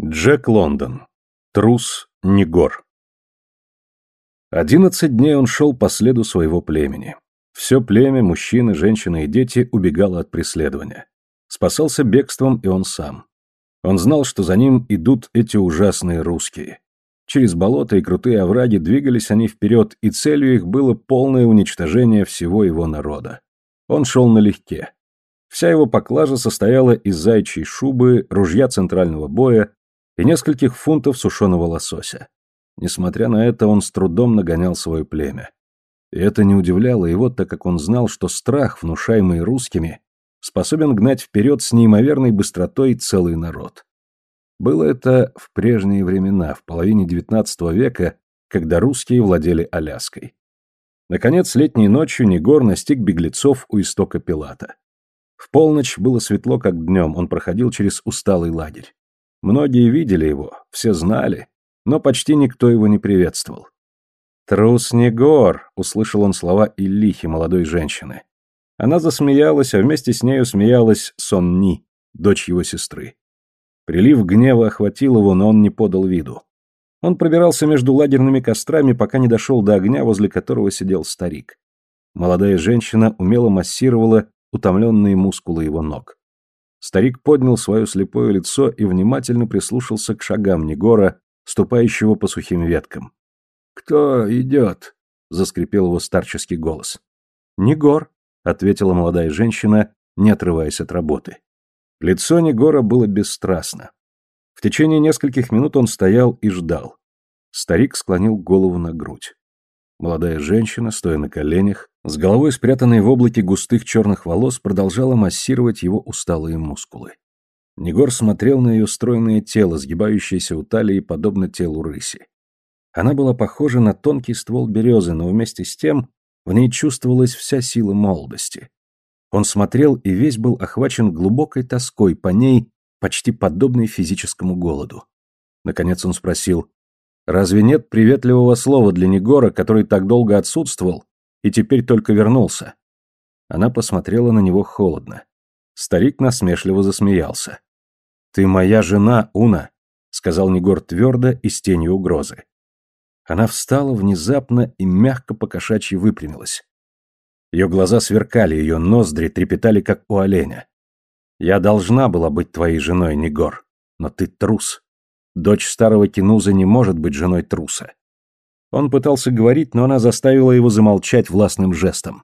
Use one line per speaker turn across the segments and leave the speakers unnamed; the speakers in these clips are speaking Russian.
Джек Лондон. Трус Негор. Одиннадцать дней он шел по следу своего племени. Все племя, мужчины, женщины и дети убегало от преследования. Спасался бегством и он сам. Он знал, что за ним идут эти ужасные русские. Через болота и крутые овраги двигались они вперед, и целью их было полное уничтожение всего его народа. Он шел налегке. Вся его поклажа состояла из зайчьей шубы, ружья центрального боя и нескольких фунтов сушеного лосося. Несмотря на это, он с трудом нагонял свое племя. И это не удивляло его, так как он знал, что страх, внушаемый русскими, способен гнать вперед с неимоверной быстротой целый народ. Было это в прежние времена, в половине XIX века, когда русские владели Аляской. Наконец, летней ночью Негор настиг беглецов у истока Пилата. В полночь было светло, как днем, он проходил через усталый лагерь. Многие видели его, все знали, но почти никто его не приветствовал. «Трус Негор!» — услышал он слова Иллихи, молодой женщины. Она засмеялась, а вместе с нею смеялась Сонни, дочь его сестры. Прилив гнева охватил его, но он не подал виду. Он пробирался между лагерными кострами, пока не дошел до огня, возле которого сидел старик. Молодая женщина умело массировала утомленные мускулы его ног. Старик поднял свое слепое лицо и внимательно прислушался к шагам Негора, ступающего по сухим веткам. «Кто идет?» — заскрипел его старческий голос. «Негор», — ответила молодая женщина, не отрываясь от работы. Лицо Негора было бесстрастно. В течение нескольких минут он стоял и ждал. Старик склонил голову на грудь. Молодая женщина, стоя на коленях, с головой спрятанной в облаке густых черных волос, продолжала массировать его усталые мускулы. Негор смотрел на ее стройное тело, сгибающееся у талии, подобно телу рыси. Она была похожа на тонкий ствол березы, но вместе с тем в ней чувствовалась вся сила молодости. Он смотрел и весь был охвачен глубокой тоской по ней, почти подобной физическому голоду. Наконец он спросил, Разве нет приветливого слова для Негора, который так долго отсутствовал и теперь только вернулся? Она посмотрела на него холодно. Старик насмешливо засмеялся. «Ты моя жена, Уна», — сказал Негор твердо и с тенью угрозы. Она встала внезапно и мягко покошачьи выпрямилась. Ее глаза сверкали, ее ноздри трепетали, как у оленя. «Я должна была быть твоей женой, Негор, но ты трус. Дочь старого Кинуза не может быть женой труса. Он пытался говорить, но она заставила его замолчать властным жестом.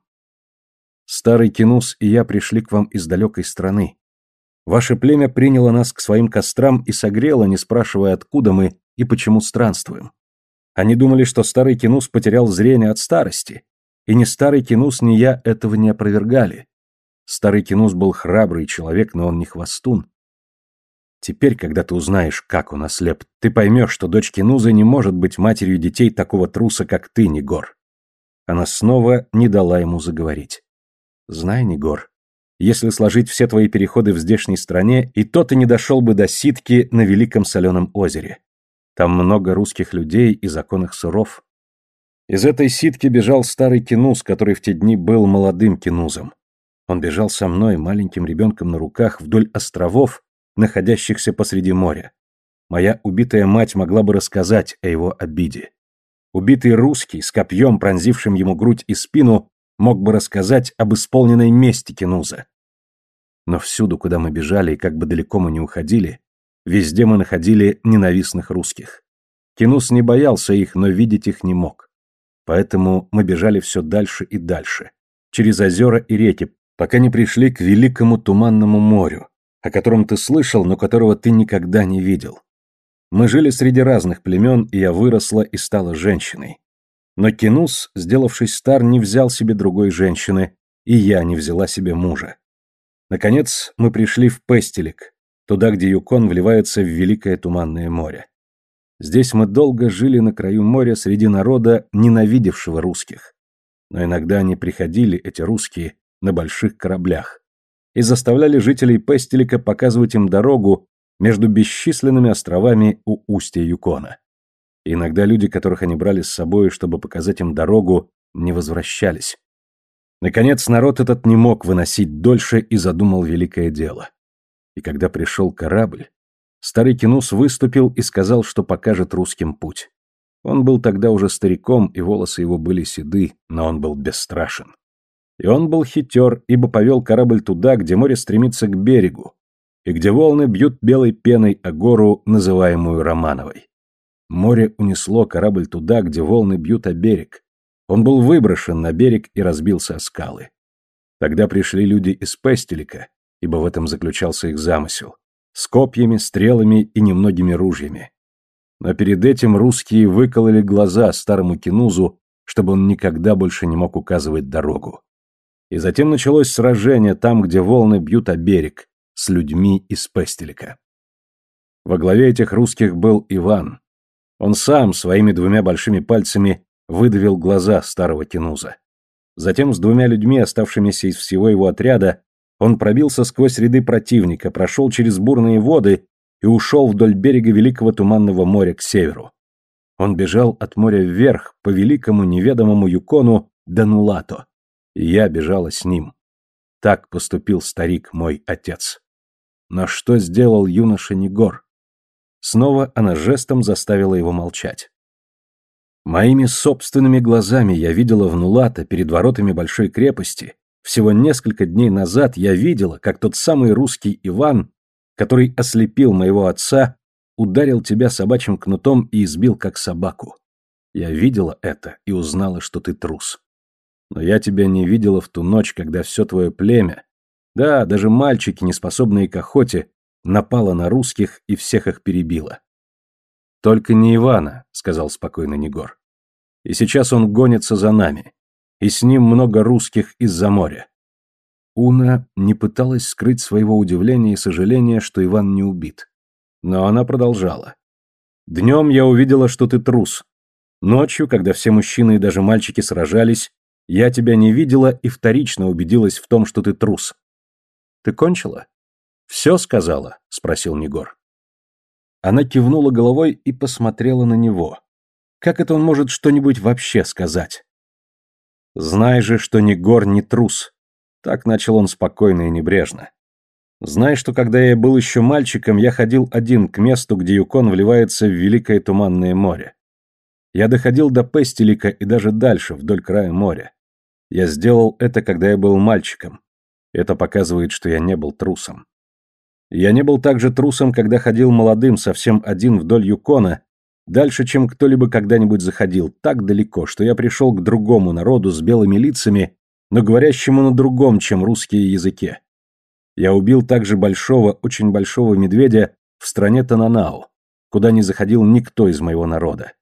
«Старый Кинуз и я пришли к вам из далекой страны. Ваше племя приняло нас к своим кострам и согрело, не спрашивая, откуда мы и почему странствуем. Они думали, что старый Кинуз потерял зрение от старости, и ни старый Кинуз, ни я этого не опровергали. Старый Кинуз был храбрый человек, но он не хвостун. Теперь, когда ты узнаешь, как он ослеп, ты поймешь, что дочь Кинузы не может быть матерью детей такого труса, как ты, Негор. Она снова не дала ему заговорить. Знай, Негор, если сложить все твои переходы в здешней стране, и то ты не дошел бы до ситки на Великом Соленом озере. Там много русских людей и законных суров. Из этой ситки бежал старый Кинуз, который в те дни был молодым Кинузом. Он бежал со мной, маленьким ребенком на руках, вдоль островов, находящихся посреди моря. Моя убитая мать могла бы рассказать о его обиде. Убитый русский, с копьем, пронзившим ему грудь и спину, мог бы рассказать об исполненной мести Кенуза. Но всюду, куда мы бежали и как бы далеко мы не уходили, везде мы находили ненавистных русских. Кенуз не боялся их, но видеть их не мог. Поэтому мы бежали все дальше и дальше, через озера и реки, пока не пришли к великому туманному морю, о котором ты слышал, но которого ты никогда не видел. Мы жили среди разных племен, и я выросла и стала женщиной. Но Кинус, сделавшись стар, не взял себе другой женщины, и я не взяла себе мужа. Наконец, мы пришли в Пестелик, туда, где Юкон вливается в Великое Туманное море. Здесь мы долго жили на краю моря среди народа, ненавидевшего русских. Но иногда они приходили, эти русские, на больших кораблях и заставляли жителей Пестелика показывать им дорогу между бесчисленными островами у устья Юкона. Иногда люди, которых они брали с собой, чтобы показать им дорогу, не возвращались. Наконец, народ этот не мог выносить дольше и задумал великое дело. И когда пришел корабль, Старый Кинус выступил и сказал, что покажет русским путь. Он был тогда уже стариком, и волосы его были седы, но он был бесстрашен. И он был хитер, ибо повел корабль туда, где море стремится к берегу, и где волны бьют белой пеной о гору, называемую Романовой. Море унесло корабль туда, где волны бьют о берег. Он был выброшен на берег и разбился о скалы. Тогда пришли люди из Пестелика, ибо в этом заключался их замысел, с копьями, стрелами и немногими ружьями. Но перед этим русские выкололи глаза старому кинузу, чтобы он никогда больше не мог указывать дорогу. И затем началось сражение там, где волны бьют о берег, с людьми из Пестелика. Во главе этих русских был Иван. Он сам своими двумя большими пальцами выдавил глаза старого кинуза. Затем с двумя людьми, оставшимися из всего его отряда, он пробился сквозь ряды противника, прошел через бурные воды и ушел вдоль берега Великого Туманного моря к северу. Он бежал от моря вверх по великому неведомому Юкону до Нулато, я бежала с ним. Так поступил старик мой отец. Но что сделал юноша Негор? Снова она жестом заставила его молчать. Моими собственными глазами я видела в Нулата перед воротами большой крепости. Всего несколько дней назад я видела, как тот самый русский Иван, который ослепил моего отца, ударил тебя собачьим кнутом и избил как собаку. Я видела это и узнала, что ты трус. Но я тебя не видела в ту ночь, когда все твое племя, да, даже мальчики, неспособные к охоте, напало на русских и всех их перебило. «Только не Ивана», — сказал спокойно Негор. «И сейчас он гонится за нами. И с ним много русских из-за моря». Уна не пыталась скрыть своего удивления и сожаления, что Иван не убит. Но она продолжала. «Днем я увидела, что ты трус. Ночью, когда все мужчины и даже мальчики сражались, я тебя не видела и вторично убедилась в том, что ты трус. Ты кончила? Все сказала? спросил Негор. Она кивнула головой и посмотрела на него. Как это он может что-нибудь вообще сказать? Знай же, что ни гор, ни трус. Так начал он спокойно и небрежно. Знай, что когда я был еще мальчиком, я ходил один к месту, где Юкон вливается в Великое Туманное море. Я доходил до Пестелика и даже дальше, вдоль края моря. Я сделал это, когда я был мальчиком. Это показывает, что я не был трусом. Я не был также трусом, когда ходил молодым, совсем один вдоль Юкона, дальше, чем кто-либо когда-нибудь заходил, так далеко, что я пришел к другому народу с белыми лицами, но говорящему на другом, чем русские языке. Я убил также большого, очень большого медведя в стране Тананау, куда не заходил никто из моего народа.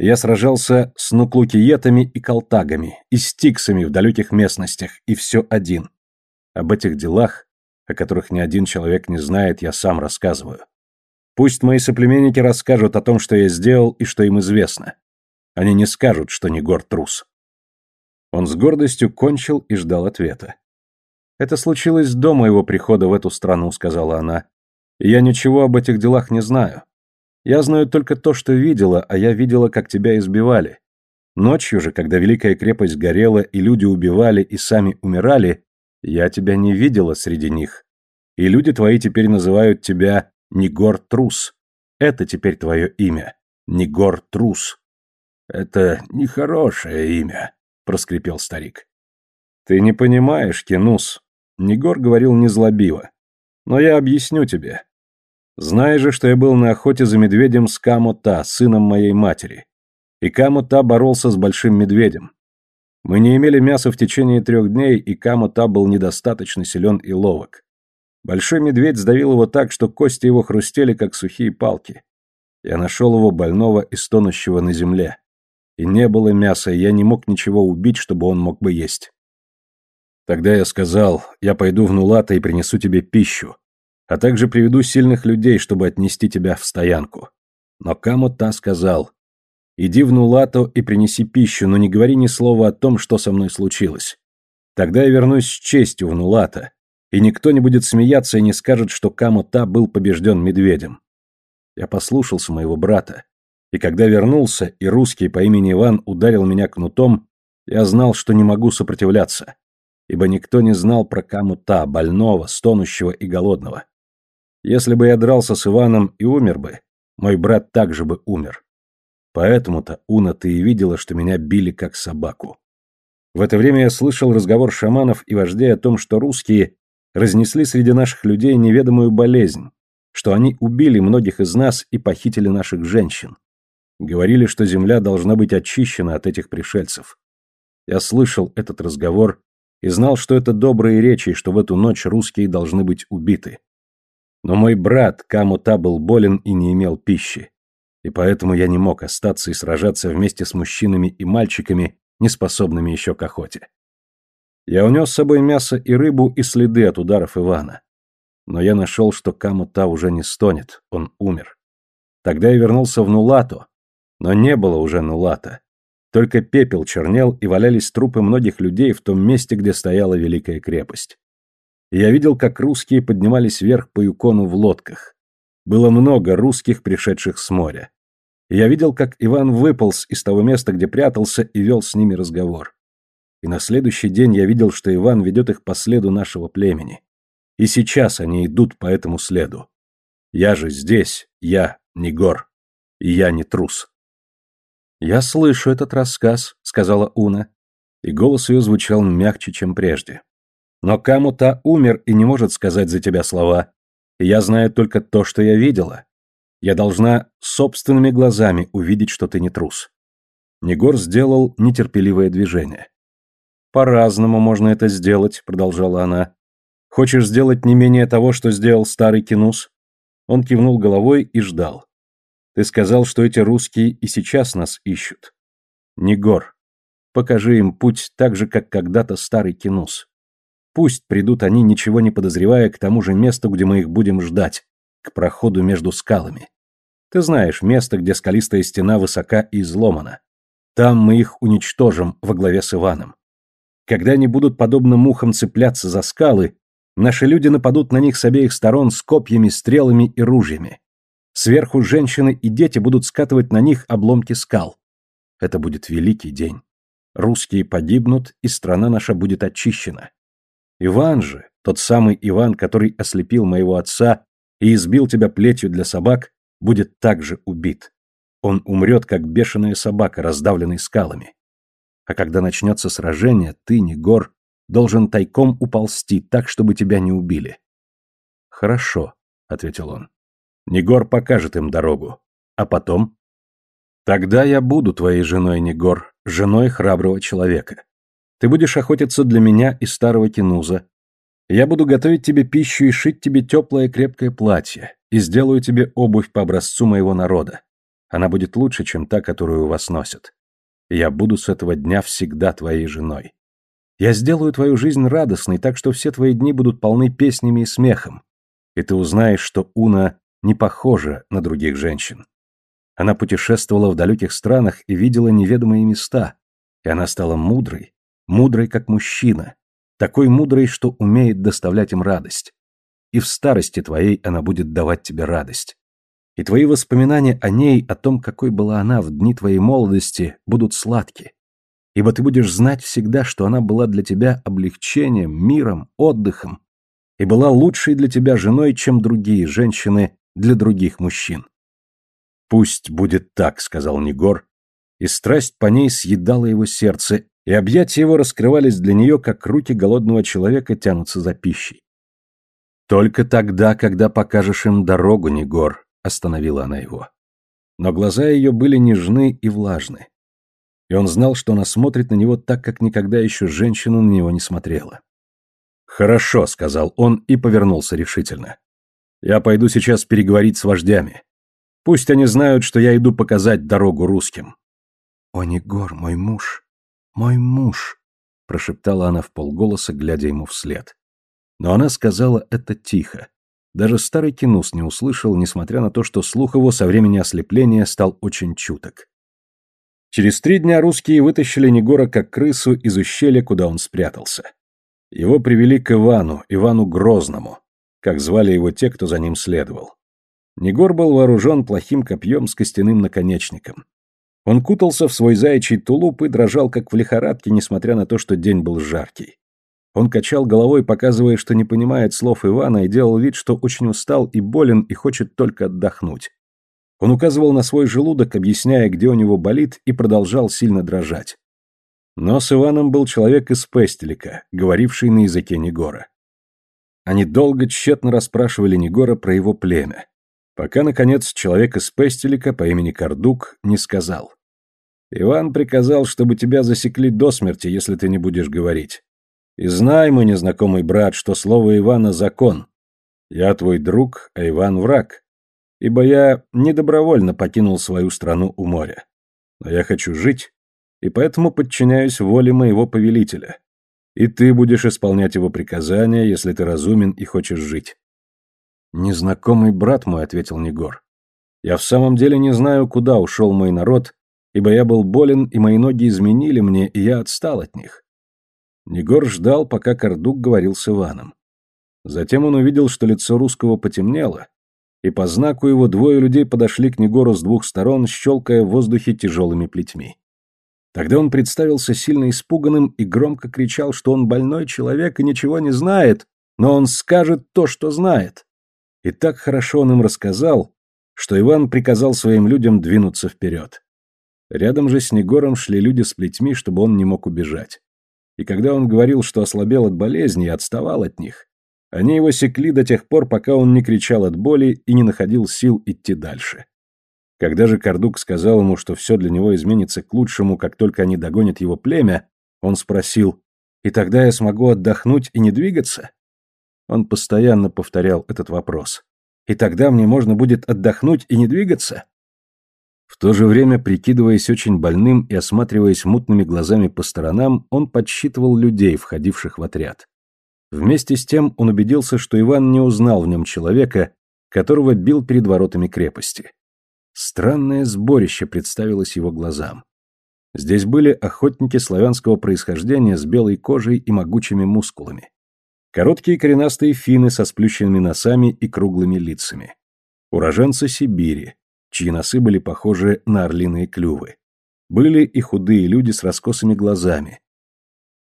Я сражался с нуклукиетами и колтагами, и стиксами в далеких местностях, и все один. Об этих делах о которых ни один человек не знает, я сам рассказываю. Пусть мои соплеменники расскажут о том, что я сделал и что им известно. Они не скажут, что не гор трус. Он с гордостью кончил и ждал ответа. «Это случилось до моего прихода в эту страну», — сказала она. «И я ничего об этих делах не знаю. Я знаю только то, что видела, а я видела, как тебя избивали. Ночью же, когда Великая крепость горела, и люди убивали и сами умирали, я тебя не видела среди них. И люди твои теперь называют тебя Негор Трус. Это теперь твое имя. Негор Трус. Это нехорошее имя, проскрипел старик. Ты не понимаешь, Кинус. Негор говорил незлобиво. Но я объясню тебе. Знаешь же, что я был на охоте за медведем с Камота, сыном моей матери. И Камота боролся с большим медведем. Мы не имели мяса в течение трех дней, и Камута был недостаточно силен и ловок. Большой медведь сдавил его так, что кости его хрустели, как сухие палки. Я нашел его больного и стонущего на земле. И не было мяса, и я не мог ничего убить, чтобы он мог бы есть. Тогда я сказал, я пойду в Нулата и принесу тебе пищу, а также приведу сильных людей, чтобы отнести тебя в стоянку. Но Камута сказал, Иди в Нулато и принеси пищу, но не говори ни слова о том, что со мной случилось. Тогда я вернусь с честью в Нулато, и никто не будет смеяться и не скажет, что Камо-Та был побежден медведем. Я послушался моего брата, и когда вернулся, и русский по имени Иван ударил меня кнутом, я знал, что не могу сопротивляться, ибо никто не знал про Каму-Та, больного, стонущего и голодного. Если бы я дрался с Иваном и умер бы, мой брат также бы умер. Поэтому-то, Уна, ты и видела, что меня били как собаку. В это время я слышал разговор шаманов и вождей о том, что русские разнесли среди наших людей неведомую болезнь, что они убили многих из нас и похитили наших женщин. Говорили, что земля должна быть очищена от этих пришельцев. Я слышал этот разговор и знал, что это добрые речи, что в эту ночь русские должны быть убиты. Но мой брат Камута был болен и не имел пищи, и поэтому я не мог остаться и сражаться вместе с мужчинами и мальчиками, не способными еще к охоте. Я унес с собой мясо и рыбу и следы от ударов Ивана. Но я нашел, что Камута уже не стонет, он умер. Тогда я вернулся в Нулату, но не было уже Нулата. Только пепел чернел и валялись трупы многих людей в том месте, где стояла Великая крепость. Я видел, как русские поднимались вверх по Юкону в лодках. Было много русских, пришедших с моря. Я видел, как Иван выполз из того места, где прятался, и вел с ними разговор. И на следующий день я видел, что Иван ведет их по следу нашего племени. И сейчас они идут по этому следу. Я же здесь, я не гор, и я не трус. «Я слышу этот рассказ», — сказала Уна, и голос ее звучал мягче, чем прежде. «Но Камута умер и не может сказать за тебя слова, я знаю только то, что я видела. Я должна собственными глазами увидеть, что ты не трус». Негор сделал нетерпеливое движение. «По-разному можно это сделать», — продолжала она. «Хочешь сделать не менее того, что сделал старый Кинус?» Он кивнул головой и ждал. Ты сказал, что эти русские и сейчас нас ищут. Негор, покажи им путь так же, как когда-то старый Кинус. Пусть придут они, ничего не подозревая, к тому же месту, где мы их будем ждать, к проходу между скалами. Ты знаешь место, где скалистая стена высока и изломана. Там мы их уничтожим во главе с Иваном. Когда они будут подобно мухам цепляться за скалы, наши люди нападут на них с обеих сторон с копьями, стрелами и ружьями. Сверху женщины и дети будут скатывать на них обломки скал. Это будет великий день. Русские погибнут, и страна наша будет очищена. Иван же, тот самый Иван, который ослепил моего отца и избил тебя плетью для собак, будет также убит. Он умрет, как бешеная собака, раздавленный скалами. А когда начнется сражение, ты, Негор, должен тайком уползти так, чтобы тебя не убили. Хорошо, ответил он. Негор покажет им дорогу. А потом? Тогда я буду твоей женой, Негор, женой храброго человека. Ты будешь охотиться для меня и старого кинуза. Я буду готовить тебе пищу и шить тебе теплое крепкое платье, и сделаю тебе обувь по образцу моего народа. Она будет лучше, чем та, которую у вас носят. Я буду с этого дня всегда твоей женой. Я сделаю твою жизнь радостной, так что все твои дни будут полны песнями и смехом. И ты узнаешь, что Уна не похожа на других женщин. Она путешествовала в далеких странах и видела неведомые места, и она стала мудрой, мудрой как мужчина, такой мудрой, что умеет доставлять им радость. И в старости твоей она будет давать тебе радость. И твои воспоминания о ней, о том, какой была она в дни твоей молодости, будут сладки. Ибо ты будешь знать всегда, что она была для тебя облегчением, миром, отдыхом, и была лучшей для тебя женой, чем другие женщины, для других мужчин. «Пусть будет так», — сказал Негор, и страсть по ней съедала его сердце, и объятия его раскрывались для нее, как руки голодного человека тянутся за пищей. «Только тогда, когда покажешь им дорогу, Негор», — остановила она его. Но глаза ее были нежны и влажны. И он знал, что она смотрит на него так, как никогда еще женщина на него не смотрела. «Хорошо», — сказал он и повернулся решительно. Я пойду сейчас переговорить с вождями. Пусть они знают, что я иду показать дорогу русским. О, Негор, мой муж, мой муж, прошептала она в полголоса, глядя ему вслед. Но она сказала это тихо. Даже старый кинус не услышал, несмотря на то, что слух его со времени ослепления стал очень чуток. Через три дня русские вытащили Негора как крысу из ущелья, куда он спрятался. Его привели к Ивану, Ивану Грозному, как звали его те, кто за ним следовал. Негор был вооружен плохим копьем с костяным наконечником. Он кутался в свой заячий тулуп и дрожал, как в лихорадке, несмотря на то, что день был жаркий. Он качал головой, показывая, что не понимает слов Ивана, и делал вид, что очень устал и болен и хочет только отдохнуть. Он указывал на свой желудок, объясняя, где у него болит, и продолжал сильно дрожать. Но с Иваном был человек из Пестелика, говоривший на языке Негора. Они долго тщетно расспрашивали Негора про его племя, пока, наконец, человек из Пестелика по имени Кардук не сказал. «Иван приказал, чтобы тебя засекли до смерти, если ты не будешь говорить. И знай, мой незнакомый брат, что слово Ивана — закон. Я твой друг, а Иван — враг. Ибо я недобровольно покинул свою страну у моря. Но я хочу жить, и поэтому подчиняюсь воле моего повелителя. И ты будешь исполнять его приказания, если ты разумен и хочешь жить. «Незнакомый брат мой», — ответил Негор. «Я в самом деле не знаю, куда ушел мой народ, ибо я был болен, и мои ноги изменили мне, и я отстал от них». Негор ждал, пока Кардук говорил с Иваном. Затем он увидел, что лицо русского потемнело, и по знаку его двое людей подошли к Негору с двух сторон, щелкая в воздухе тяжелыми плетьми. Тогда он представился сильно испуганным и громко кричал, что он больной человек и ничего не знает, но он скажет то, что знает. И так хорошо он им рассказал, что Иван приказал своим людям двинуться вперед. Рядом же с Негором шли люди с плетьми, чтобы он не мог убежать. И когда он говорил, что ослабел от болезни и отставал от них, они его секли до тех пор, пока он не кричал от боли и не находил сил идти дальше. Когда же Кардук сказал ему, что все для него изменится к лучшему, как только они догонят его племя, он спросил, «И тогда я смогу отдохнуть и не двигаться?» Он постоянно повторял этот вопрос. «И тогда мне можно будет отдохнуть и не двигаться?» В то же время, прикидываясь очень больным и осматриваясь мутными глазами по сторонам, он подсчитывал людей, входивших в отряд. Вместе с тем он убедился, что Иван не узнал в нем человека, которого бил перед воротами крепости. Странное сборище представилось его глазам. Здесь были охотники славянского происхождения с белой кожей и могучими мускулами. Короткие коренастые финны со сплющенными носами и круглыми лицами. Уроженцы Сибири, чьи носы были похожи на орлиные клювы. Были и худые люди с раскосыми глазами,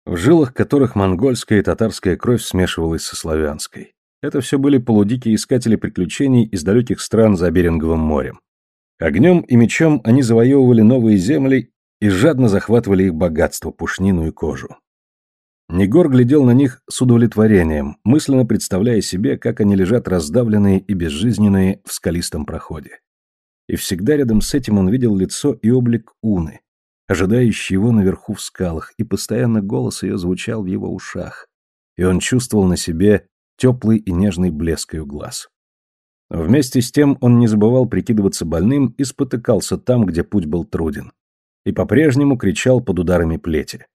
в жилах которых монгольская и татарская кровь смешивалась со славянской. Это все были полудикие искатели приключений из далеких стран за Беринговым морем. Огнем и мечом они завоевывали новые земли и жадно захватывали их богатство, пушнину и кожу. Негор глядел на них с удовлетворением, мысленно представляя себе, как они лежат раздавленные и безжизненные в скалистом проходе. И всегда рядом с этим он видел лицо и облик Уны, ожидающий его наверху в скалах, и постоянно голос ее звучал в его ушах, и он чувствовал на себе теплый и нежный блеск ее глаз. Вместе с тем он не забывал прикидываться больным и спотыкался там, где путь был труден. И по-прежнему кричал под ударами плети.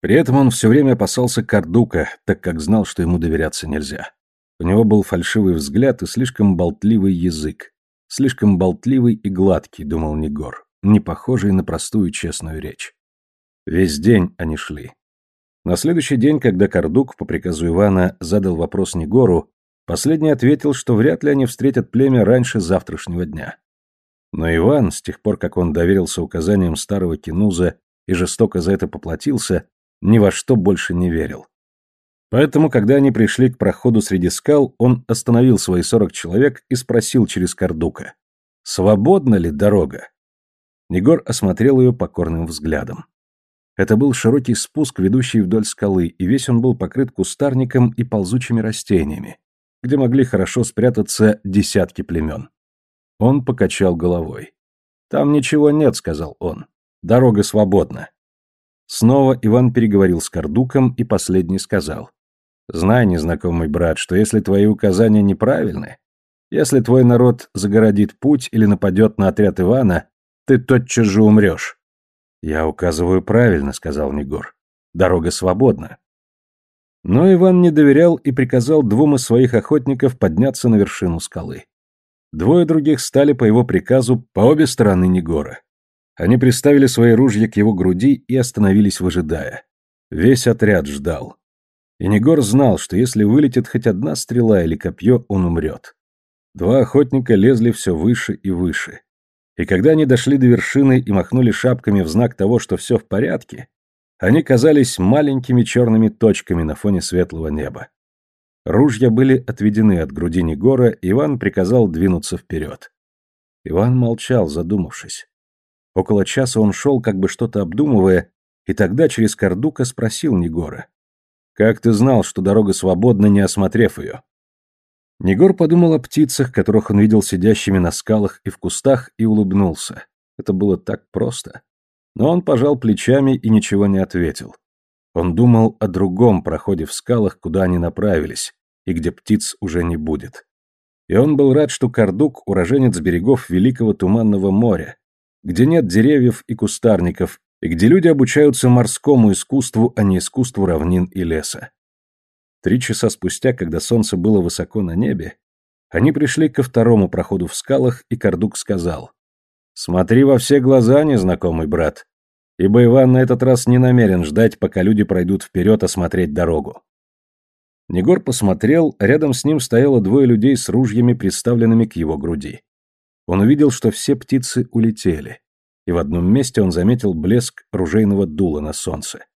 При этом он все время опасался Кардука, так как знал, что ему доверяться нельзя. У него был фальшивый взгляд и слишком болтливый язык. Слишком болтливый и гладкий, думал Негор, не похожий на простую честную речь. Весь день они шли. На следующий день, когда Кардук по приказу Ивана задал вопрос Негору, Последний ответил, что вряд ли они встретят племя раньше завтрашнего дня. Но Иван, с тех пор, как он доверился указаниям старого Кинуза и жестоко за это поплатился, ни во что больше не верил. Поэтому, когда они пришли к проходу среди скал, он остановил свои сорок человек и спросил через Кардука, «Свободна ли дорога?» Негор осмотрел ее покорным взглядом. Это был широкий спуск, ведущий вдоль скалы, и весь он был покрыт кустарником и ползучими растениями, где могли хорошо спрятаться десятки племен. Он покачал головой. «Там ничего нет», — сказал он. «Дорога свободна». Снова Иван переговорил с Кардуком, и последний сказал. «Знай, незнакомый брат, что если твои указания неправильны, если твой народ загородит путь или нападет на отряд Ивана, ты тотчас же умрешь». «Я указываю правильно», — сказал Негор. «Дорога свободна». Но Иван не доверял и приказал двум из своих охотников подняться на вершину скалы. Двое других стали по его приказу по обе стороны Негора. Они приставили свои ружья к его груди и остановились, выжидая. Весь отряд ждал. И знал, что если вылетит хоть одна стрела или копье, он умрет. Два охотника лезли все выше и выше. И когда они дошли до вершины и махнули шапками в знак того, что все в порядке, Они казались маленькими черными точками на фоне светлого неба. Ружья были отведены от груди Негора, Иван приказал двинуться вперед. Иван молчал, задумавшись. Около часа он шел, как бы что-то обдумывая, и тогда через Кардука спросил Негора. «Как ты знал, что дорога свободна, не осмотрев ее?» Негор подумал о птицах, которых он видел сидящими на скалах и в кустах, и улыбнулся. Это было так просто. Но он пожал плечами и ничего не ответил. Он думал о другом проходе в скалах, куда они направились, и где птиц уже не будет. И он был рад, что Кардук – уроженец берегов Великого Туманного моря, где нет деревьев и кустарников, и где люди обучаются морскому искусству, а не искусству равнин и леса. Три часа спустя, когда солнце было высоко на небе, они пришли ко второму проходу в скалах, и Кардук сказал, «Смотри во все глаза, незнакомый брат, ибо Иван на этот раз не намерен ждать, пока люди пройдут вперед осмотреть дорогу». Негор посмотрел, рядом с ним стояло двое людей с ружьями, приставленными к его груди. Он увидел, что все птицы улетели, и в одном месте он заметил блеск ружейного дула на солнце.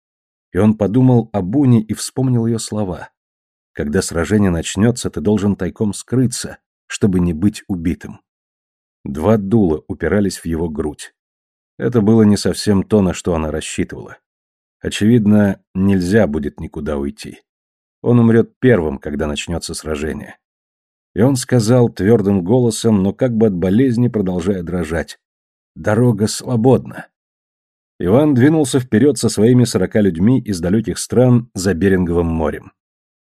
И он подумал о Буне и вспомнил ее слова. «Когда сражение начнется, ты должен тайком скрыться, чтобы не быть убитым». Два дула упирались в его грудь. Это было не совсем то, на что она рассчитывала. Очевидно, нельзя будет никуда уйти. Он умрет первым, когда начнется сражение. И он сказал твердым голосом, но как бы от болезни продолжая дрожать. «Дорога свободна». Иван двинулся вперед со своими сорока людьми из далеких стран за Беринговым морем.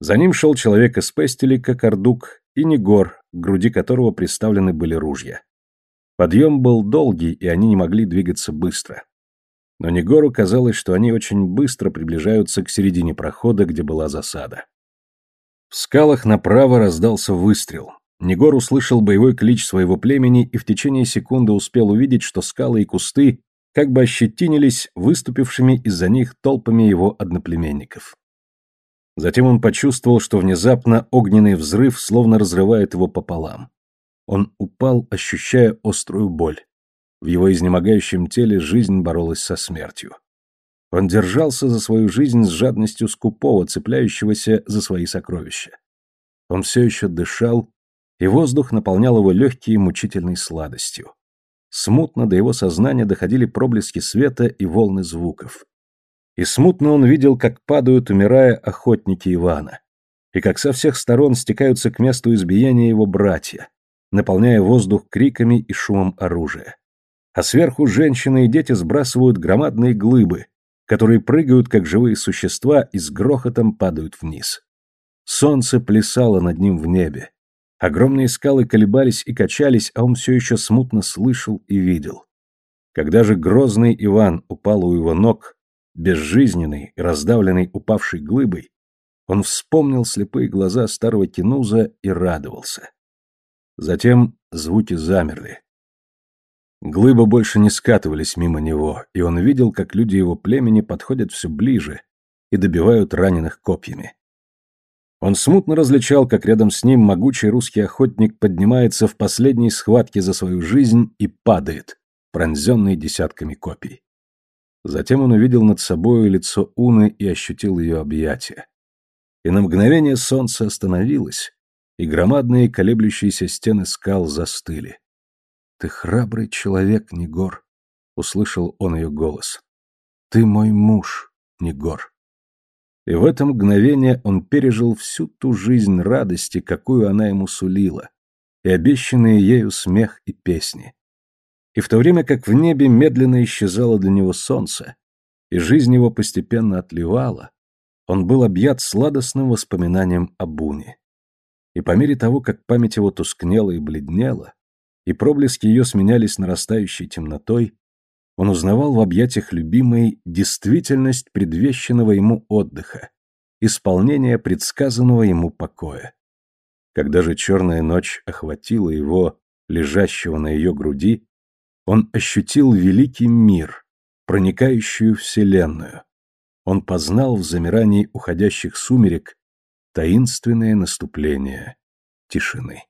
За ним шел человек из Пестелика, Кардук и Негор, к груди которого приставлены были ружья. Подъем был долгий, и они не могли двигаться быстро но Негору казалось, что они очень быстро приближаются к середине прохода, где была засада. В скалах направо раздался выстрел. Негор услышал боевой клич своего племени и в течение секунды успел увидеть, что скалы и кусты как бы ощетинились выступившими из-за них толпами его одноплеменников. Затем он почувствовал, что внезапно огненный взрыв словно разрывает его пополам. Он упал, ощущая острую боль. В его изнемогающем теле жизнь боролась со смертью. Он держался за свою жизнь с жадностью скупого, цепляющегося за свои сокровища. Он все еще дышал, и воздух наполнял его легкие мучительной сладостью. Смутно до его сознания доходили проблески света и волны звуков. И смутно он видел, как падают, умирая, охотники Ивана, и как со всех сторон стекаются к месту избиения его братья, наполняя воздух криками и шумом оружия а сверху женщины и дети сбрасывают громадные глыбы, которые прыгают, как живые существа, и с грохотом падают вниз. Солнце плясало над ним в небе. Огромные скалы колебались и качались, а он все еще смутно слышал и видел. Когда же грозный Иван упал у его ног, безжизненный раздавленный упавшей глыбой, он вспомнил слепые глаза старого Тянуза и радовался. Затем звуки замерли. Глыбы больше не скатывались мимо него, и он видел, как люди его племени подходят все ближе и добивают раненых копьями. Он смутно различал, как рядом с ним могучий русский охотник поднимается в последней схватке за свою жизнь и падает, пронзенный десятками копий. Затем он увидел над собою лицо Уны и ощутил ее объятия. И на мгновение солнце остановилось, и громадные колеблющиеся стены скал застыли. «Ты храбрый человек, Негор», — услышал он ее голос. «Ты мой муж, Негор». И в это мгновение он пережил всю ту жизнь радости, какую она ему сулила, и обещанные ею смех и песни. И в то время как в небе медленно исчезало для него солнце, и жизнь его постепенно отливала, он был объят сладостным воспоминанием о Буне. И по мере того, как память его тускнела и бледнела, и проблески ее сменялись нарастающей темнотой, он узнавал в объятиях любимой действительность предвещенного ему отдыха, исполнение предсказанного ему покоя. Когда же черная ночь охватила его, лежащего на ее груди, он ощутил великий мир, проникающую вселенную. Он познал в замирании уходящих сумерек таинственное наступление тишины.